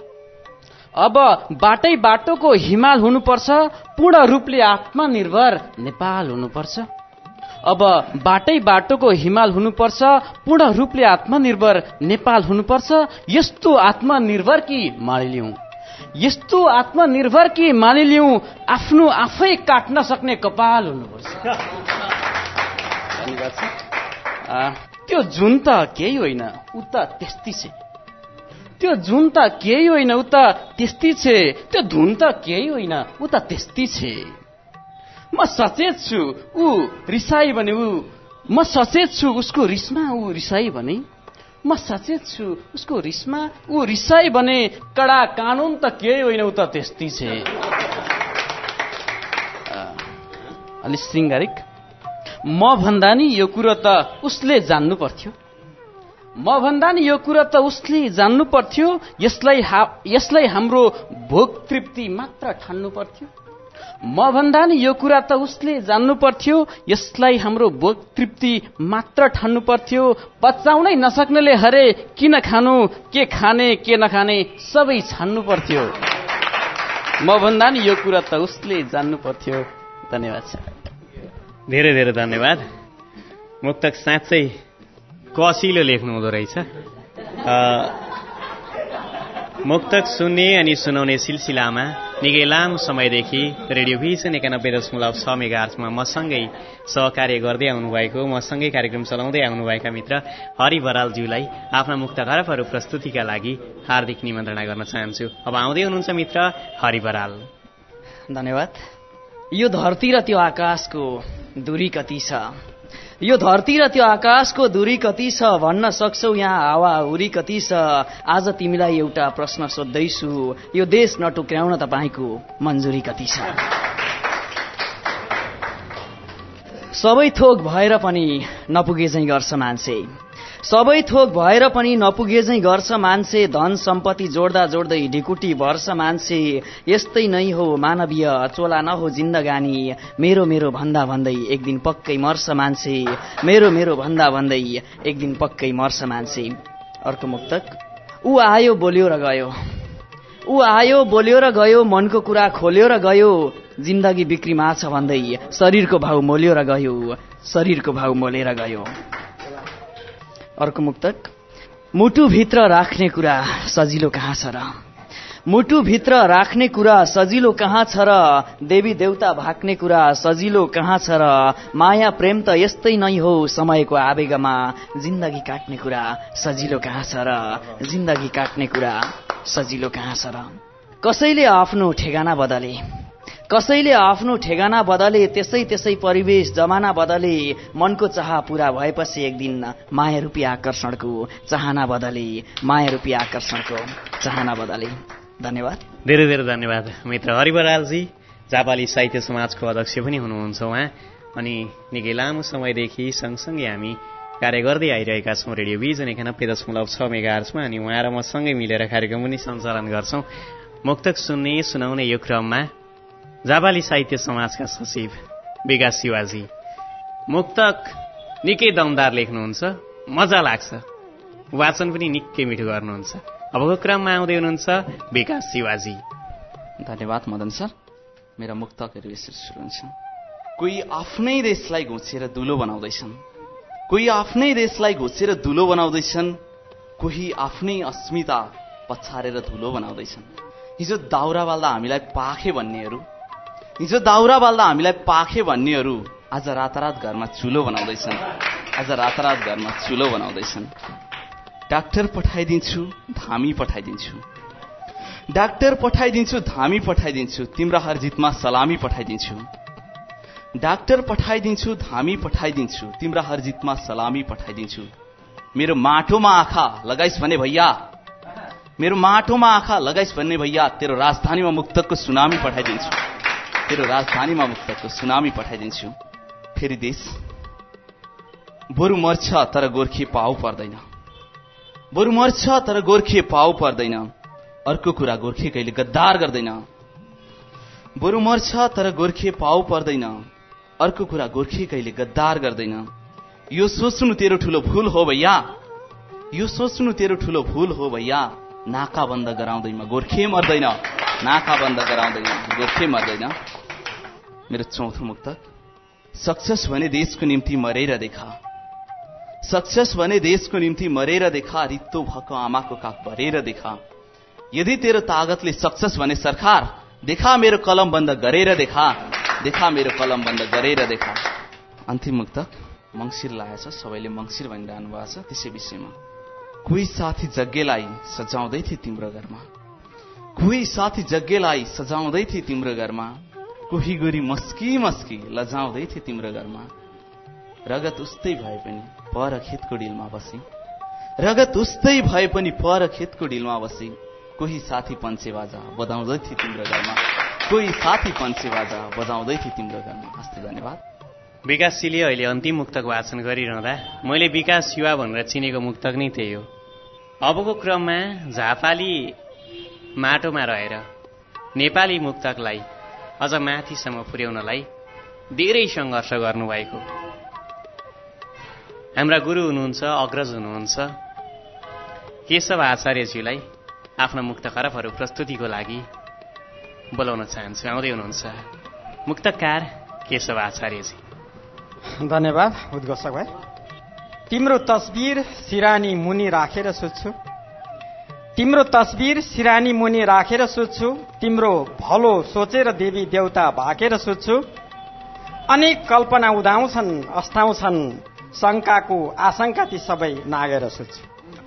अब बाटै बाटोको हिमाल हुनुपर्छ पूर्ण रूपले आत्मनिर्भर नेपाल हुनुपर्छ। अब बाटै बाटोको हिमाल हुनुपर्छ पूर्ण रूपले आत्मनिर्भर नेपाल हुनुपर्छ। यस्तो आत्मनिर्भर कि मानिलिउँ यस्तो आत्मनिर्भर कि मानिलिउँ आफ्नो आफै काट्न सक्ने कपाल हुनुपर्छ। त्यो जुन त केही होइन उता त्यस्तै छ। त्यो जुन त केही होइन उता त्यस्तै छ। त्यो धुन त केही होइन उता त्यस्तै छ। म सचेत छु ऊ रिसाई भने ऊ म सचेत छु उसको रिसमा ऊ रिसाई भने म सचेत छु उसको रिसमा ऊ रिसाई भने कडा कानुन त केही होइन ऊ त त्यस्तै छे। अलि श्रृङ्गारिक म भन्दा नि यो कुरो त उसले जान्नु पर्थ्यो म भन्दा नि यो कुरो त उसले जान्नु पर्थ्यो यसलाई यसलाई हाम्रो भोग तृप्ति मात्र ठान्नु पर्थ्यो म भन्दा नि यो कुरा त उसले जान्नु पर्थ्यो यसलाई हाम्रो भोग तृप्ति मात्र ठान्नु पर्थ्यो पचाउनै नसक्नेले हरे किन खानु के खाने के नखाने सबै छान्नु पर्थ्यो म भन्दा नि यो कुरा त उसले जान्नु पर्थ्यो धन्यवाद धेरै धेरै धन्यवाद। मुक्तक साँच्चै कसिलो लेख्नु हुँदो रहेछ। मुक्तक सुन्ने अनि सुनाउने सिलसिलामा निकै लामो समयदेखि रेडियो भिजन एकानब्बे दशमलव छ मेगार्समा मसँगै सहकार्य गर्दै आउनुभएको मसँगै कार्यक्रम चलाउँदै आउनुभएका मित्र हरि बरालज्यूलाई आफ्ना मुक्त घरफहरू प्रस्तुतिका लागि हार्दिक निमन्त्रणा गर्न चाहन्छु। अब आउँदै हुनुहुन्छ मित्र हरि बराल। धन्यवाद। यो धरती र त्यो आकाशको दूरी कति छ? यो धरती र त्यो आकाशको दूरी कति छ भन्न सक्छौ यहाँ हावाहुरी कति छ? आज तिमीलाई एउटा प्रश्न सोध्दैछु यो देश नटुक्र्याउन तपाईँको मन्जुरी कति छ? सबै थोक भएर पनि नपुगे चाहिँ गर्छ मान्छे। सबै थोक भएर पनि नपुगे चाहिँ गर्छ मान्छे धन सम्पत्ति जोड्दा जोड्दै ढिकुटी भर्छ मान्छे। यस्तै नै हो मानवीय चोला नहो जिन्दगानी। मेरो मेरो भन्दा भन्दै एक दिन पक्कै मर्छ मान्छे। मेरो मेरो भन्दा भन्दै एक दिन पक्कै मर्छ मान्छे। अर्को मुक्तक ऊ आयो बोल्यो र गयो। ऊ आयो बोल्यो र गयो मनको कुरा खोल्यो र गयो। जिन्दगी बिक्रीमा छ भन्दै शरीरको भाउ मोल्यो र गयो। शरीरको भाउ मोलेर गयो। अर्को मुक्तक। मुटुभित्र राख्ने कुरा सजिलो कहाँ छ र? मुटुभित्र राख्ने कुरा सजिलो कहाँ छ र? देवी देवता भाग्ने कुरा सजिलो कहाँ छ र? माया प्रेम त यस्तै नै हो समयको आवेगमा। जिन्दगी काट्ने कुरा सजिलो कहाँ छ र? जिन्दगी काट्ने कुरा सजिलो कहाँ छ र? कसैले आफ्नो ठेगाना बदले? कसैले आफ्नो ठेगाना बदले त्यसै त्यसै परिवेश जमाना बदले मनको चाह पूरा भएपछि एक दिन माया रूपी आकर्षणको चाहना बदले माया रूपी आकर्षणको चाहना बदले। धन्यवाद। धेरै धेरै धन्यवाद मित्र हरिबरालजी। जापाली साहित्य समाजको अध्यक्ष पनि हुनुहुन्छ उहाँ। अनि निकै लामो समयदेखि सँगसँगै हामी कार्य गर्दै आइरहेका छौँ रेडियो भिजन एकानब्बे दशमलव छ मेगार्समा अनि उहाँ र म सँगै मिलेर कार्यक्रम पनि सञ्चालन गर्छौँ। मुक्तक सुन्ने सुनाउने यो क्रममा जाबाली साहित्य समाजका सचिव विकास शिवाजी। मुक्तक निकै दमदार लेख्नुहुन्छ। मजा लाग्छ। वाचन पनि निकै मिठो गर्नुहुन्छ। अबको क्रममा आउँदै हुनुहुन्छ विकास शिवाजी। धन्यवाद मदन सर। मेरा मुक्तकहरू यसरी सुरु हुन्छ कोही आफ्नै देशलाई घुँचेर दुलो बनाउँदैछन्। कोही आफ्नै देशलाई घुँचेर दुलो बनाउँदैछन्। कोही आफ्नै अस्मिता पछारेर धुलो बनाउँदैछन्। हिजो दाउरा बाल्दा हामीलाई पाखे भन्नेहरू हिजो दाउरा बाल्दा हामीलाई पाखे भन्नेहरू आज रातारात घरमा चुलो बनाउँदैछन्। आज रातारात घरमा चुलो बनाउँदैछन्। डाक्टर पठाइदिन्छु धामी पठाइदिन्छु। डाक्टर पठाइदिन्छु धामी पठाइदिन्छु। तिम्रा हर जितमा सलामी पठाइदिन्छु। डाक्टर पठाइदिन्छु धामी पठाइदिन्छु। तिम्रा हर जितमा सलामी पठाइदिन्छु। मेरो माटोमा आँखा लगाइस् भने भैया। मेरो माटोमा आँखा लगाइस् भन्ने भैया तेरो राजधानीमा मुक्तको सुनामी पठाइदिन्छु। तेरो राजधानीमा मुक्तको सुनामी पठाइदिन्छु। फेरि देश बरु मर्छ तर गोर्खे पाउ पर्दैन। बरु मर्छ तर गोर्खे पाउ पर्दैन। अर्को कुरा गोर्खे कहिले गद्दार गर्दैन। बरु मर्छ तर गोर्खे पाउ पर्दैन। अर्को कुरा गोर्खे कहिले गद्दार गर्दैन। यो सोच्नु तेरो ठुलो भूल हो भैया। यो सोच्नु तेरो ठुलो भूल हो भैया। नाका बन्द गराउँदैमा गोर्खे मर्दैन। नाका बन्द गराउँदैन। गोर्खे मर्दैन। मेरो चौथो मुक्तक सक्सेस भने देशको निम्ति मरेर देखा। सक्सेस भने देशको निम्ति मरेर देखा। रित्तो भएको आमाको काख भरेर देखा। यदि तेरो तागतले सक्सेस भने सरकार देखा मेरो कलम बन्द गरेर देखा। देखा मेरो कलम बन्द गरेर देखा। अन्तिम मुक्तक मङ्सिर लागेछ सबैले मङ्सिर भनिरहनु भएको छ। त्यसै विषयमा। कोही साथी जग्गेलाई सजाउँदै थिए तिम्रो घरमा? कोही साथी जग्गेलाई सजाउँदै थिए तिम्रो घरमा? कोही गोरी मस्की मस्की लजाउँदै थिए तिम्रो घरमा? रगत उस्तै भए पनि पर खेतको डिलमा बसी। रगत उस्तै भए पनि पर खेतको डिलमा बसी। कोही साथी पन्छे बाजा बजाउँदै थिए तिम्रो घरमा? कोही साथी पन्छे बाजा बजाउँदै थिए तिम्रो घरमा? हस्त धन्यवाद। विकासजीले अहिले अन्तिम मुक्तक वाचन गरिरहँदा मैले विकास युवा भनेर चिनेको मुक्तक नै त्यही हो। अबको क्रममा झापाली माटोमा रहेर नेपाली मुक्तकलाई अझ माथिसम्म पुर्याउनलाई धेरै सङ्घर्ष गर्नुभएको। हाम्रा गुरु हुनुहुन्छ अग्रज हुनुहुन्छ। केशव आचार्यज्यूलाई आफ्ना मुक्त खरबहरू प्रस्तुतिको लागि बोलाउन चाहन्छु। आउँदै हुनुहुन्छ। मुक्तकार केशव आचार्यजी। धन्यवाद उद्घोषक भाइ। तिम्रो तस्बिर सिरानी मुनि राखेर सुत्छु तिम्रो तस्बिर सिरानी मुनि राखेर सुत्छु तिम्रो भलो सोचेर देवी देउता भाकेर सुत्छु अनेक कल्पना उदाउँछन् अस्ताउँछन् शङ्काको आशंका ती सबै नागेर सुत्छु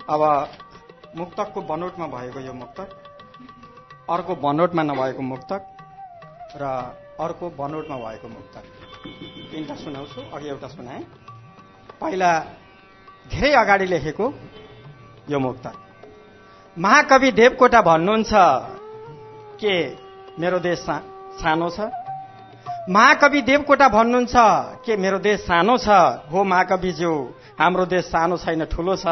अब मुक्तकको बनोटमा भएको यो मुक्तक अर्को बनोटमा नभएको मुक्तक र अर्को बनोटमा भएको मुक्तक तिनवटा सुनाउँछु अघि एउटा सुनाएँ पहिला धेरै अगाडि लेखेको यो मुक्तक महाकवि देवकोटा भन्नुहुन्छ के मेरो देश सानो छ? महाकवि देवकोटा भन्नुहुन्छ के मेरो देश सानो छ? हो महाकविज्यू हाम्रो देश सानो छैन ठुलो छ।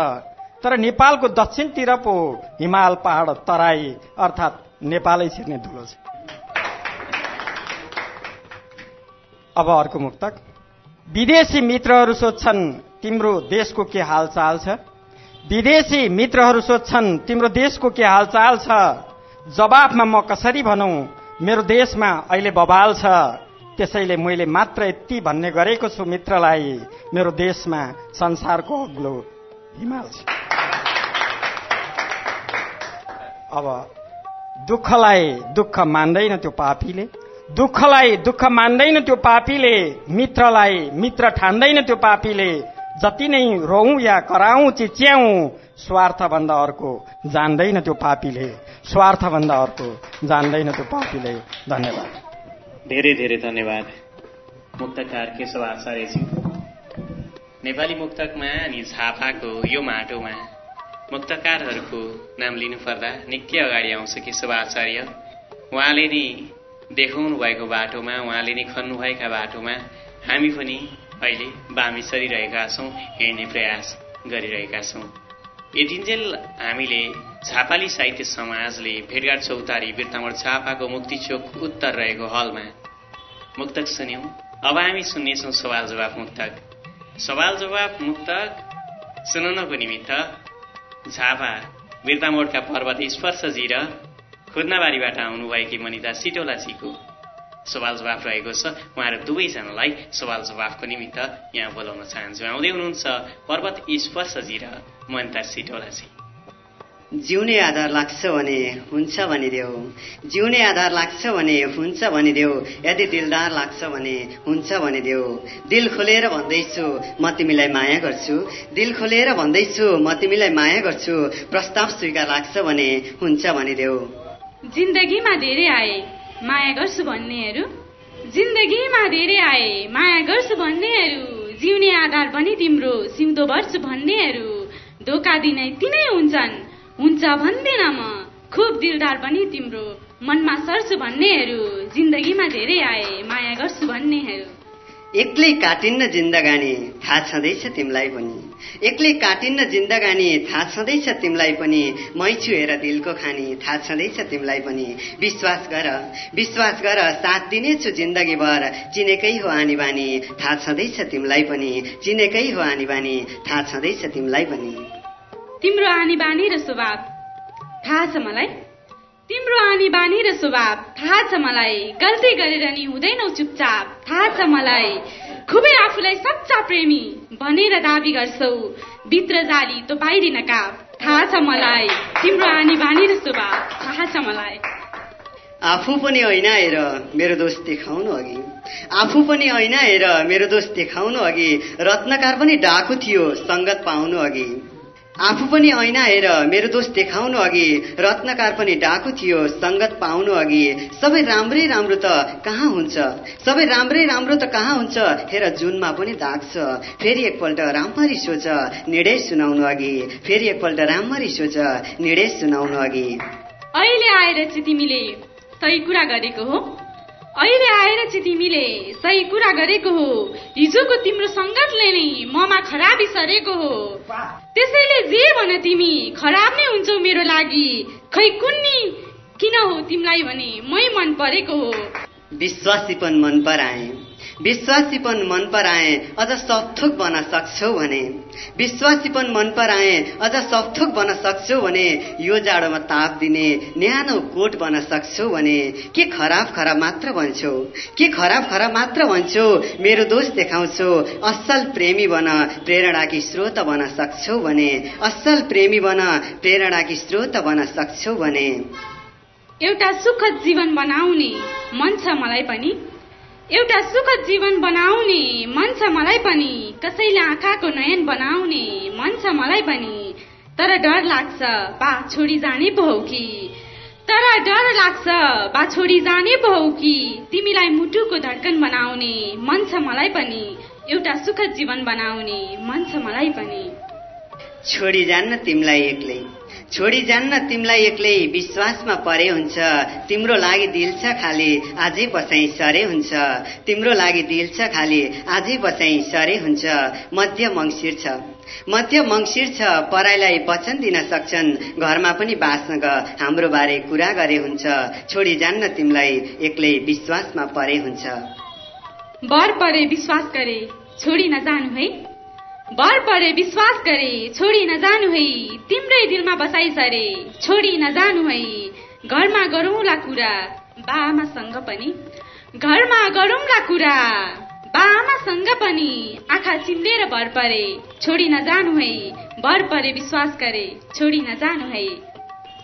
तर नेपालको दक्षिणतिर पो हिमाल पहाड तराई अर्थात् नेपालै छिर्ने धुलो छ। अब अर्को मुक्तक। विदेशी मित्रहरू सोध्छन् तिम्रो देशको के हालचाल छ? विदेशी मित्रहरू सोध्छन् तिम्रो देशको के हालचाल छ? जवाफमा म कसरी भनौँ? मेरो देशमा अहिले बबाल छ। त्यसैले मैले मात्र यति भन्ने गरेको छु मित्रलाई। मेरो देशमा संसारको अग्लो हिमाल छ। अब दुःखलाई दुःख मान्दैन त्यो पापीले। दुःखलाई दुःख मान्दैन त्यो पापीले। मित्रलाई मित्र ठान्दैन त्यो पापीले। जति नै रोउँ या कराउँ चिच्याउँ स्वार्थभन्दा अर्को। जान्दैन त्यो पापीले। स्वार्थभन्दा अर्को। जान्दैन त्यो पापीले। धन्यवाद। धेरै धेरै धन्यवाद। मुक्तकार केशव आचार्यजी। नेपाली मुक्तकमा अनि झापाको यो माटोमा मुक्तकारहरूको नाम लिनुपर्दा निकै अगाडि आउँछ केशव आचार्य। उहाँले नि देखाउनु भएको बाटोमा उहाँले नै खन्नुभएका बाटोमा हामी पनि अहिले बामी सरिरहेका छौँ हिँड्ने प्रयास गरिरहेका छौँ। यतिन्जेल हामीले झापाली साहित्य समाजले भेटघाट चौतारी बिर्तामोड झापाको मुक्तिचोक उत्तर रहेको हलमा। मुक्तक सुन्यौं। अब हामी सुन्नेछौँ सवाल जवाफ मुक्तक। सवाल जवाफ मुक्तक सुनाउनको निमित्त झापा बिर्तामोडका पर्वत स्पर्शजी र खुद्नाबारीबाट आउनुभएकी मनिता सिटोलाजीको सवाल जवाफ रहेको छ। उहाँहरू दुवैजनालाई सवाल जवाफको निमित्त यहाँ बोलाउन चाहन्छु। आउँदै हुनुहुन्छ पर्वत स्पर्शजी र मनिता सिटोलाजी जिउने आधार लाग्छ भने हुन्छ भनिदेऊ। जिउने आधार लाग्छ भने हुन्छ भनिदेऊ। यदि दिलदार लाग्छ भने हुन्छ भनिदेऊ। दिल खोलेर भन्दैछु म तिमीलाई माया गर्छु। दिल खोलेर भन्दैछु म तिमीलाई माया गर्छु। प्रस्ताव स्वीकार लाग्छ भने हुन्छ भनिदेऊ। जिन्दगीमा धेरै आए। माया गर्छु भन्नेहरू। जिन्दगीमा धेरै आए। माया गर्छु भन्नेहरू। जिउने आधार पनि तिम्रो सिउँदो भर्छु भन्नेहरू। धोका दिने तिनै हुन्छन्। हुन्छ भन्दिन म। खुब दिलदार पनि तिम्रो मनमा सर्छु भन्नेहरू। जिन्दगीमा धेरै आए। माया गर्छु भन्नेहरू। एक्लै काटिन्न जिन्दगानी थाहा छँदैछ तिमीलाई पनि। एक्लै काटिन्न जिन्दगानी थाहा छँदैछ तिमीलाई पनि। मै छु हेर दिलको खानी थाहा छँदैछ तिमीलाई पनि। विश्वास गर विश्वास गर साथ दिनेछु जिन्दगीभर चिनेकै हो आनी बानी थाहा छँदैछ तिमीलाई पनि। चिनेकै हो आनी बानी थाहा छँदैछ तिमीलाई पनि। तिम्रो आनी बानी र स्वभाव थाहा छ मलाई? तिम्रो आनी बानी र स्वभाव थाहा छ मलाई। गल्ती गरेर नि हुँदैनौ चुपचाप। थाहा छ मलाई। खुबै आफूलाई सच्चा प्रेमी भनेर दावी गर्छौ। भित्र जाली तो बाहिरी नकाब थाहा छ मलाई। तिम्रो आनी बानी र स्वभाव थाहा छ मलाई। आफू पनि ऐना हेर मेरो दोष देखाउनु अघि। आफू पनि ऐना हेर मेरो दोष देखाउनु अघि। रत्नकार पनि डाकु थियो सङ्गत पाउनु अघि। आफू पनि ऐना हेर मेरो दोष देखाउनु अघि रत्नकार पनि डाकु थियो सङ्गत पाउनु अघि सबै राम्रै राम्रो त कहाँ हुन्छ? सबै राम्रै राम्रो त कहाँ हुन्छ? हेर जुनमा पनि दाग फेरि एकपल्ट राम्ररी सोच निर्णय सुनाउनु अघि। फेरि एकपल्ट राम्ररी सोच निर्णय सुनाउनु अघि। अहिले आएर चाहिँ तिमीले सही कुरा गरेको हो। अहिले आएर चाहिँ तिमीले सही कुरा गरेको हो। हिजोको तिम्रो सङ्गतले नै ममा खराबी सरेको हो। त्यसैले जे भन तिमी खराब नै हुन्छौ मेरो लागि। खै कुन्नी किन हो तिमीलाई भने मै मन परेको हो। विश्वासीपन मन पराए। विश्वासीपन मन पराए अझ सपथोक बन्न सक्छौ भने। विश्वासीपन मन पराए अझ सपथोक बन्न सक्छौ भने यो जाडोमा ताप दिने न्यानो कोट बन्न सक्छौ भने के खराब खराब मात्र भन्छौ? के खराब खराब मात्र भन्छौ? मेरो दोष देखाउँछौ। असल प्रेमी बन प्रेरणाकी स्रोत बन्न सक्छौ भने असल प्रेमी बन प्रेरणाकी स्रोत बन्न सक्छौ भने। एउटा सुखद जीवन बनाउने मन छ मलाई पनि एउटा सुखद जीवन बनाउने मन छ मलाई पनि। कसैले आँखाको नयन बनाउने मन छ मलाई पनि। तर डर लाग्छ बा छोडी जाने पो कि। तर डर लाग्छ बा छोडी जाने पो हौ कि। तिमीलाई मुटुको धड्कन बनाउने मन छ मलाई पनि। एउटा सुखद जीवन बनाउने मन छ मलाई पनि। छोडी जान्न तिमीलाई एक्लै। छोडी जान्न तिमीलाई एक्लै विश्वासमा परे हुन्छ। तिम्रो लागि दिल छ खाली आजै बसाइ सरे हुन्छ। तिम्रो लागि दिल छ खाली आजै बसाइ सरे हुन्छ। मध्य मङ्सिर छ। मध्य मङ्सिर छ पराईलाई वचन दिन सक्छन्। घरमा पनि बाँच्न ग हाम्रो बारे कुरा गरे हुन्छ। छोडी जान्न तिमीलाई एक्लै विश्वासमा परे हुन्छ। बर परे विश्वास गरे छोडी नजानु है। बर परे विश्वास गरे छोडी नजानु है। तिम्रै दिलमा बसाइ सरे छोडी नजानु है। घरमा गरौँला कुरा बाआमासँग पनि। घरमा गरौँला कुरा बाआमासँग पनि। आँखा चिम्लेर भर परे छोडी नजानु है। बर परे विश्वास गरे छोडी नजानु है।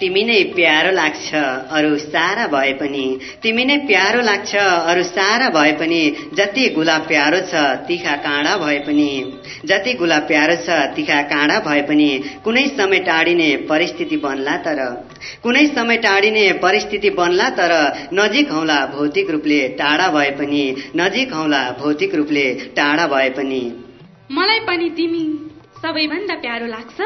तिमी नै प्यारो लाग्छ अरू सारा भए पनि। तिमी नै प्यारो लाग्छ अरू सारा भए पनि। जति गुलाब प्यारो छ तिखा काँडा भए पनि। जति गुलाब प्यारो छ तिखा काँडा भए पनि। कुनै समय टाढिने परिस्थिति बन्ला तर। कुनै समय टाढिने परिस्थिति बन्ला तर। नजिक हौला भौतिक रूपले टाढा भए पनि। नजिक हौला भौतिक रूपले टाढा भए पनि। मलाई पनि तिमी सबैभन्दा प्यारो लाग्छ।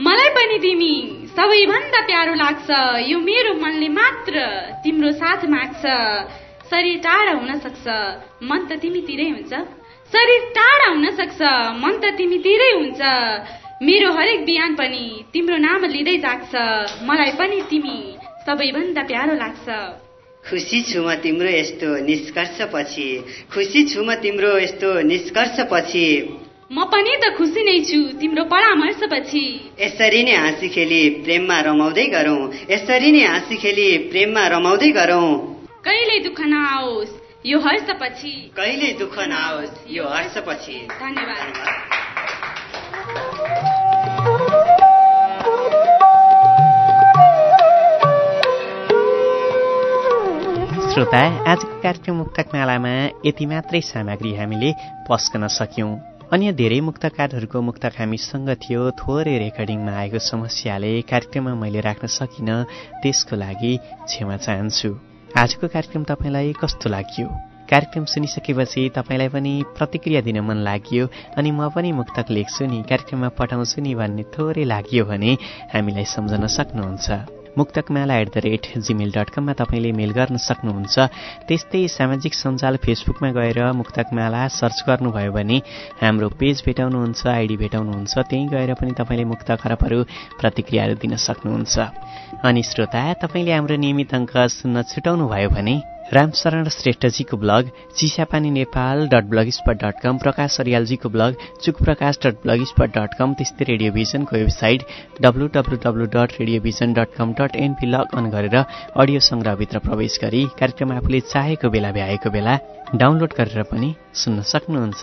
मलाई पनि तिमी सबैभन्दा प्यारो लाग्छ। यो मेरो मनले मात्र तिम्रो साथ माग्छ। शरीर टाढा हुन सक्छ। मन त तिमीतिरै हुन्छ। शरीर टाढा हुन सक्छ। मन त तिमीतिरै हुन्छ। मेरो हरेक बिहान पनि तिम्रो नाम लिँदै जाग्छ। मलाई पनि तिमी सबैभन्दा प्यारो लाग्छ। खुसी छु म तिम्रो यस्तो निष्कर्ष पछि खुसी छु म तिम्रो यस्तो निष्कर्ष पछि म पनि त खुसी नै छु तिम्रो परामर्शपछि। यसरी नै हाँसी खेली प्रेममा रमाउँदै गरौँ। यसरी नै हाँसी खेली प्रेममा रमाउँदै गरौँ। कहिले दुःख नआओस् यो हर्षपछि। कहिले दुःख नआओस् यो हर्षपछि। धन्यवाद। श्रोता आजको कार्यक्रम मुक्तक मालामा यति मात्रै सामग्री हामीले पस्कन सक्यौं। अन्य धेरै मुक्तकारहरूको मुक्तक हामीसँग थियो थोरै रेकर्डिङमा आएको समस्याले कार्यक्रममा मैले राख्न सकिनँ त्यसको लागि क्षमा चाहन्छु। आजको कार्यक्रम तपाईँलाई कस्तो लाग्यो? कार्यक्रम सुनिसकेपछि तपाईँलाई पनि प्रतिक्रिया दिन मन लाग्यो अनि म पनि मुक्तक लेख्छु नि कार्यक्रममा पठाउँछु नि भन्ने थोरै लाग्यो भने हामीलाई सम्झन सक्नुहुन्छ। Muktakmala at the rate Gmail dot कममा तपाईँले मेल गर्न सक्नुहुन्छ। त्यस्तै सामाजिक सञ्जाल फेसबुकमा गएर मुक्तकमाला सर्च गर्नुभयो भने हाम्रो पेज भेटाउनुहुन्छ आइडी भेटाउनुहुन्छ त्यहीँ गएर पनि तपाईँले मुक्त खरबहरू प्रतिक्रियाहरू दिन सक्नुहुन्छ। अनि श्रोता तपाईँले हाम्रो नियमित अङ्क सुन्न छुटाउनु भयो भने Ramsharan श्रेष्ठजीको blog Chisapani Nepal dot blogspot dot com Prakash अरियालजीको blog चुक Prakash dot blogspot dot com त्यस्तै रेडियोभिजनको website W W W dot radio vision dot com dot NP log on गरेर अडियो सङ्ग्रहभित्र प्रवेश गरी कार्यक्रम आफूले चाहेको बेला भ्याएको बेला डाउनलोड गरेर पनि सुन्न सक्नुहुन्छ।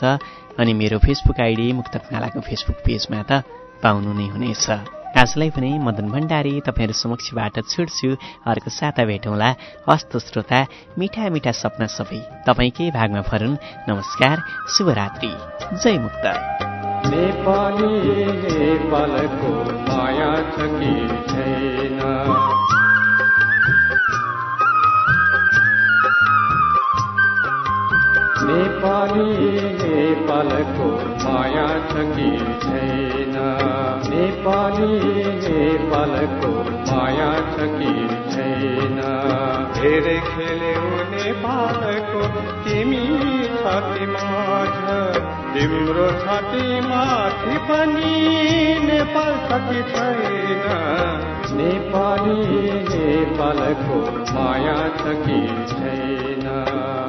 अनि मेरो फेसबुक आइडी मुक्तकनालाको फेसबुक पेजमा त पाउनु नै हुनेछ। आजलाई पनि मदन भण्डारी तपाईँहरू समक्षबाट छुट्छु। अर्को साता भेटौँला। हस्त श्रोता मिठा मिठा सपना सबै तपाईँकै भागमा फरुन् नमस्कार शुभरात्रि। जय मुक्त। छैन? नेपाली नेपालको माया कि छैन। नेपाली नेपालको माया छ कि छैन। धेरै खेल्यौ नेपालको तिमी छाती माझ। तिम्रो छाती माथि पनि नेपाल छ कि छैन। नेपाली नेपालको माया कि छैन।